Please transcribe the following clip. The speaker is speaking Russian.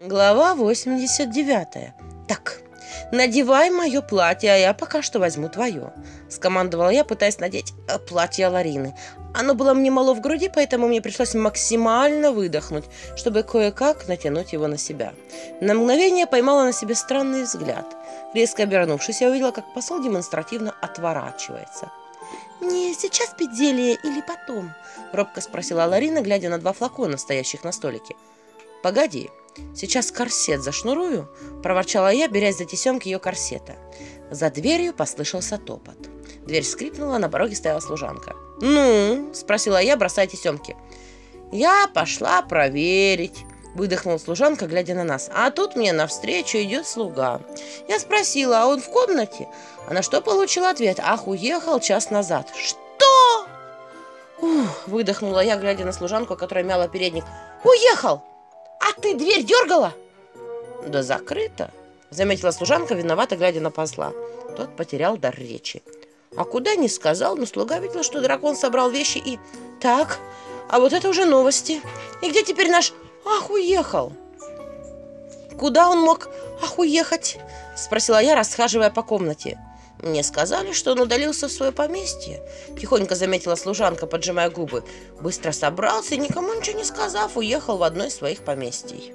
Глава 89. Так, надевай мое платье, а я пока что возьму твое. Скомандовала я, пытаясь надеть э, платье Ларины. Оно было мне мало в груди, поэтому мне пришлось максимально выдохнуть, чтобы кое-как натянуть его на себя. На мгновение поймала на себе странный взгляд. Резко обернувшись, я увидела, как посол демонстративно отворачивается. «Не сейчас пить зелье или потом?» – робко спросила Ларина, глядя на два флакона, стоящих на столике. «Погоди, сейчас корсет зашнурую», – проворчала я, берясь за тесемки ее корсета. За дверью послышался топот. Дверь скрипнула, на пороге стояла служанка. «Ну?» – спросила я, бросая тесемки. «Я пошла проверить», – выдохнула служанка, глядя на нас. «А тут мне навстречу идет слуга. Я спросила, а он в комнате?» А на что получила ответ? «Ах, уехал час назад». «Что?» Выдохнула я, глядя на служанку, которая мяла передник. «Уехал! А ты дверь дергала?» «Да закрыто», — заметила служанка, виновата, глядя на посла. Тот потерял дар речи. А куда не сказал, но слуга видел, что дракон собрал вещи и... Так, а вот это уже новости. И где теперь наш... Ах, уехал! Куда он мог ах уехать? Спросила я, расхаживая по комнате. Мне сказали, что он удалился в свое поместье. Тихонько заметила служанка, поджимая губы. Быстро собрался и, никому ничего не сказав, уехал в одно из своих поместий.